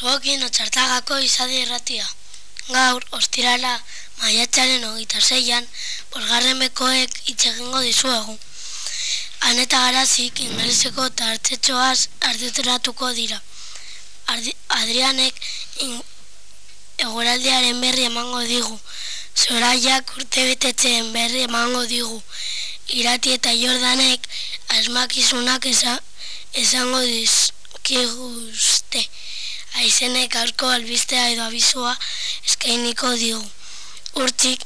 Zuokin otxartagako izadi erratia. Gaur, ostirala, maiatxaren hogeita zeian, bolgarren bekoek itxegingo dizuegu. Aneta garazik, ingeleseko eta hartzetxoaz arduturatuko dira. Adrianek egoraldiaren berri emango digu. Zoraiak urte betetzen berri emango digu. Irati eta Jordanek asmakizunak esango dizkiguzte. Aizenek aurko albistea edo abizua eskainiko digu. Urtik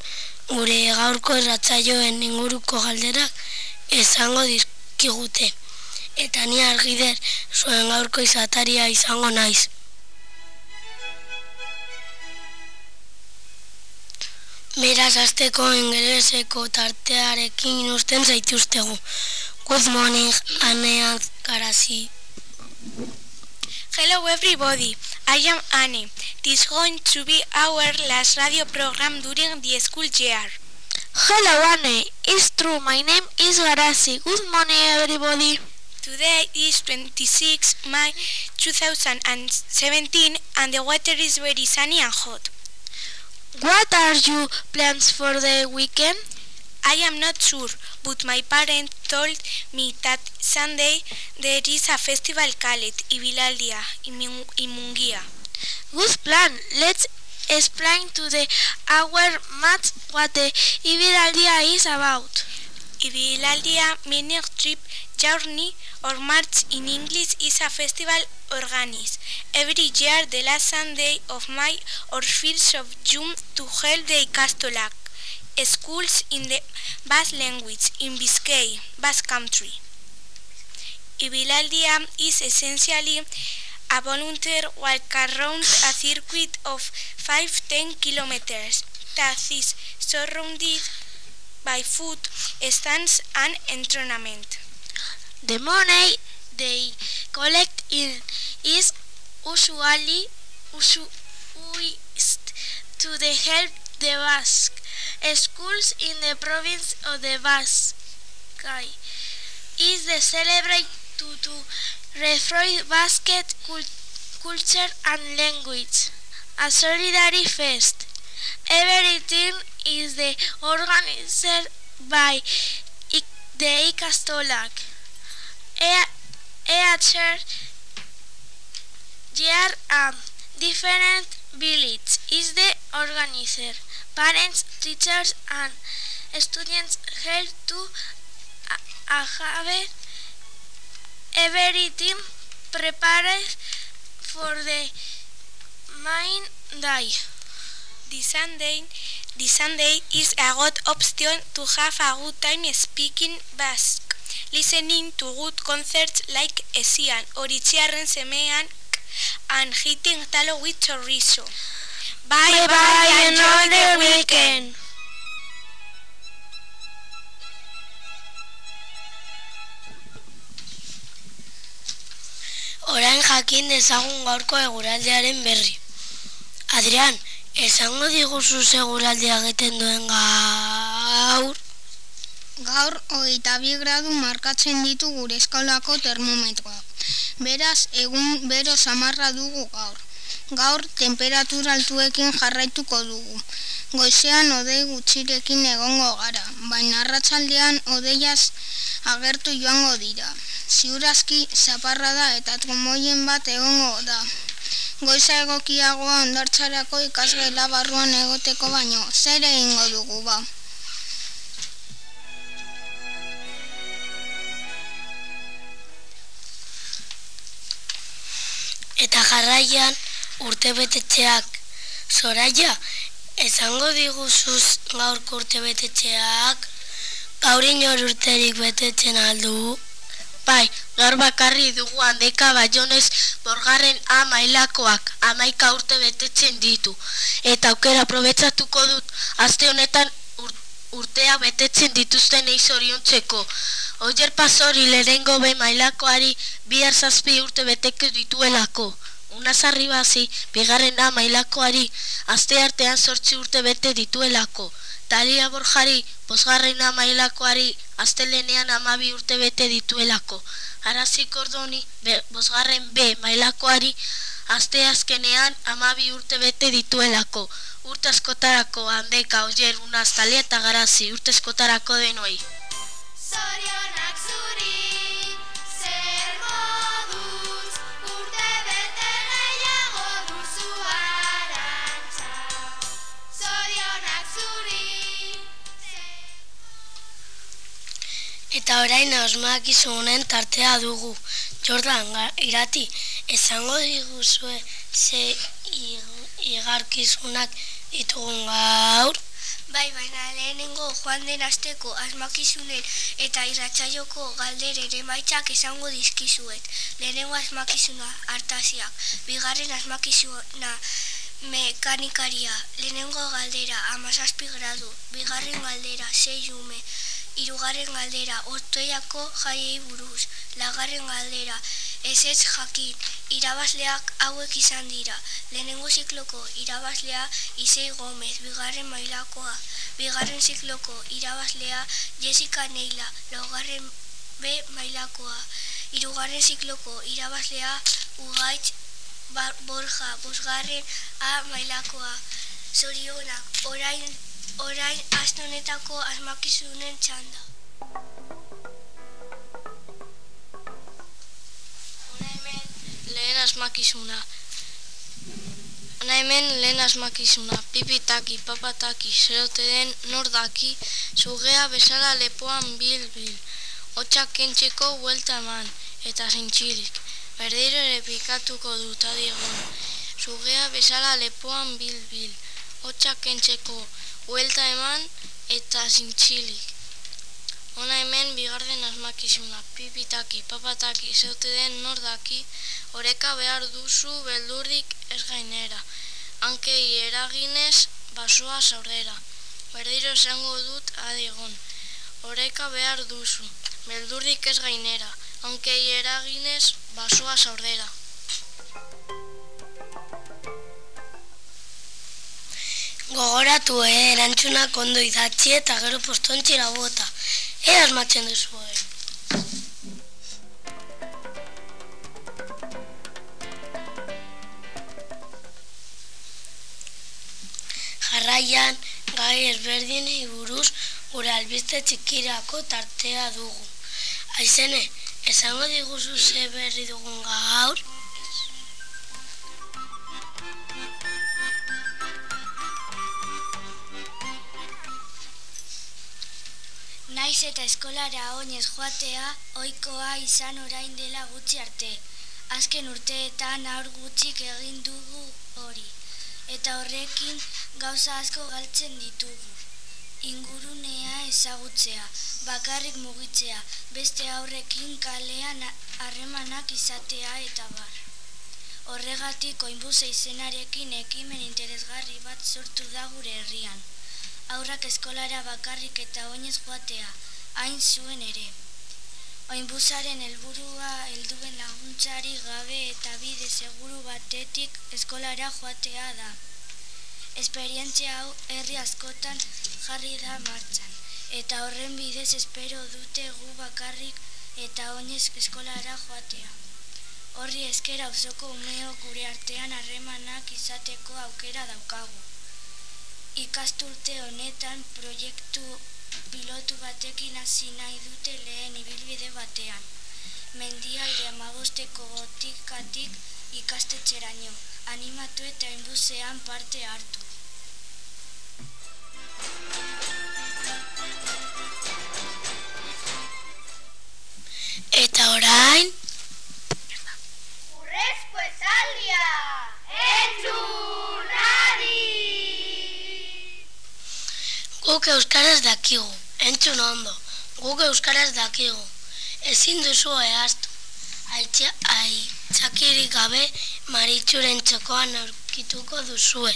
gure gaurko erratzaioen inguruko galderak esango dizkigute. Eta ni argider zuen gaurko izataria izango naiz. Beraz azteko ingeleseko tartearekin usten zaituztegu. Good morning, Anne Karasi. Hello everybody, I am Anne. This is going to be our last radio program during the school year. Hello Anne, it's true, my name is Garasi. Good morning everybody. Today is 26 May 2017 and the weather is very sunny and hot. What are your plans for the weekend? I am not sure, but my parents told me that Sunday there is a festival called Ibilaldia in Mungia. Good plan. Let's explain to the our mates what the Ibilaldia is about. Ibilaldia meaning trip, journey or march in English is a festival organized every year the last Sunday of May or 1st of June to help the Castolac schools in the Basque language in Biscay, Basque country. Ibilaldia is essentially a volunteer walk around a circuit of 5-10 kilometers that is surrounded by food stands and entertainment. The money they collect in is usually used to the help the Basque schools in the province of the Basque. Is the celebrate to, to refresh basket culture and language. A solidarity fest. Everything is the organized by the Icastolac. Each year and different village is the organizer. Parents, teachers and students help to have everything prepared for the main day. This Sunday, this Sunday is a good option to have a good time speaking Basque, listening to good concerts like Esian or Itziarren Semean and hitting talo with chorizo. Bye bye, enjoy the weekend. Orain jakin dezagun gaurko eguraldiaren berri. Adrian, esango diguzu seguraldia egiten duen gaur? Gaur, hogeita bi gradu markatzen ditu gure eskolako termometroak. Beraz, egun bero samarra dugu gaur. Gaur, temperatura altuekin jarraituko dugu. Goizean odei gutxirekin egongo gara, baina arratsaldean odeiaz agertu joango dira. Ziurazki, zaparra da eta trumoien bat egongo da. Goiza egokiagoa ondartzarako ikasgela barruan egoteko baino, zer egingo dugu ba? Eta jarraian urte betetxeak zoraia, esango diguzuz gaurko urte betetxeak, gaur inor urterik betetzen aldu. Bai, gaur bakarri dugu handeka baionez borgarren amailakoak amaika urte betetzen ditu. Eta aukera probetsatuko dut, aste honetan urtea betetzen dituzten eizoriontzeko. Oier pasori lehengo be mailakoari bihar zazpi urte beteko dituelako. Una zarri bazi, bigarren mailakoari aste artean sortzi urte bete dituelako. Talia borjari, bosgarren mailakoari astelenean amabi urte bete dituelako. Arazi kordoni, be, bosgarren B mailakoari Aste azkenean amabi urte bete dituelako. Urte askotarako handeka oier unaztalia eta garazi urte askotarako denoi. Zorionak zuri, Eta orain osmakizunen tartea dugu. Jordan, irati, esango diguzue ze ig- igarkizunak ditugun gaur? Bai, baina lehenengo joan den asteko asmakizunen eta irratsaioko galderen emaitzak esango dizkizuet. Lehenengo asmakizuna hartasiak, bigarren asmakizuna mekanikaria, lehenengo galdera amazazpi gradu, bigarren galdera sei ume, hirugarren galdera ortoiako jaiei buruz, lagarren galdera ez ez jakin, irabazleak hauek izan dira. Lehenengo zikloko irabazlea Isei Gomez, bigarren mailakoa, bigarren zikloko irabazlea Jessica Neila, laugarren B mailakoa, hirugarren zikloko irabazlea Ugaitz Ba- Borja, bosgarren A mailakoa. Zorionak, orain, orain aste honetako asmakizunen txanda. Hona hemen lehen asmakizuna. Hona hemen lehen asmakizuna. Pipitaki, papataki, zerote den nor daki, zugea bezala lepoan bil-bil. Hotxak kentzeko buelta eman, eta zintxilik. Berdeiro ere pikatuko dut adigon. Zugea bezala lepoan bil-bil. Hotxak kentzeko buelta eman, eta zintxilik. Hona hemen bigarren asmakizuna, pipitaki, papataki, zeute den nor daki, oreka behar duzu beldurrik ez gainera. Hankei eraginez basoa saurrera. Berdiro esango dut adigon. Oreka behar duzu, beldurrik ez gainera. Hankei eraginez basoa saurrera. Gogoratu, eh, erantzunak ondo idatzi eta gero postontxera bota. Ea asmatzen duzu, eh. Jarraian, gai ezberdinei buruz gure albiste txikirako tartea dugu. Aizene, esango diguzu ze berri dugun gaur? Naiz eta eskolara oinez joatea, ohikoa izan orain dela gutxi arte. Azken urteetan aur gutxik egin dugu hori. Eta horrekin gauza asko galtzen ditugu. Ingurunea ezagutzea, bakarrik mugitzea, beste aurrekin kalean harremanak izatea eta bar. Horregatik oinbuze izenarekin ekimen interesgarri bat sortu da gure herrian. Aurrak eskolara bakarrik eta oinez joatea, hain zuen ere. Oinbuzaren helburua helduen laguntzari gabe eta bide seguru batetik eskolara joatea da. Esperientzia hau herri askotan jarri da martxan, eta horren bidez espero dute gu bakarrik eta oinez eskolara joatea. Horri esker auzoko umeok gure artean harremanak izateko aukera daukagu. Ikasturte honetan proiektu pilotu batekin hasi nahi dute lehen ibilbide batean. Mendialde amabosteko botikatik ikastetxeraino. Animatu eta inbuzean parte hartu. Eta orain, Urrezko esaldia! Entzun adi! guk euskaraz dakigu, entzun ondo, guk euskaraz dakigu. Ezin duzu ehaztu. Aitza, aitzakirik gabe maritxuren txokoan aurkituko duzue.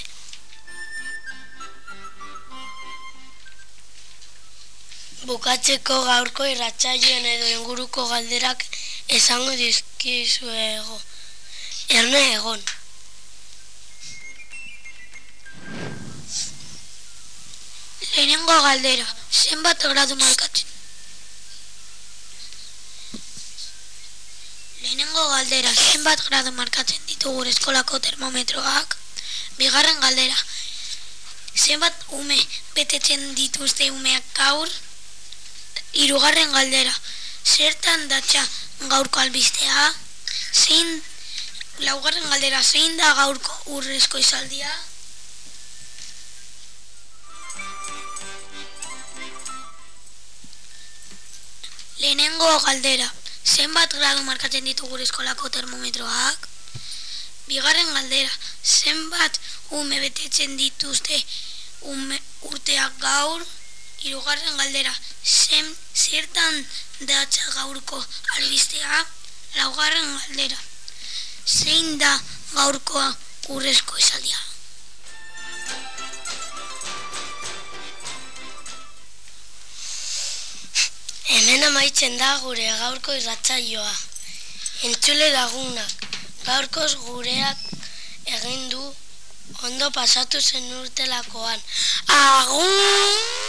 Bukatzeko gaurko irratsaioen edo inguruko galderak esango dizkizuego. Erne egon. Lehenengo galdera, zenbat gradu markatzen? Lehenengo galdera, zenbat gradu markatzen ditu gure eskolako termometroak? Bigarren galdera, zenbat ume betetzen dituzte umeak gaur? Hirugarren galdera, zertan datza gaurko albistea? Zein, laugarren galdera, zein da gaurko urrezko izaldia? Lehenengo galdera, zenbat gradu markatzen ditu gure eskolako termometroak? Bigarren galdera, zenbat ume betetzen dituzte ume urteak gaur? Hirugarren galdera, zen zertan datza gaurko albistea? Laugarren galdera, zein da gaurko urrezko esaldia? Hemen amaitzen da gure gaurko irratsaioa. Entzule lagunak, gaurkoz gureak egin du ondo pasatu zen urtelakoan. Agur!